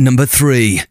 number three.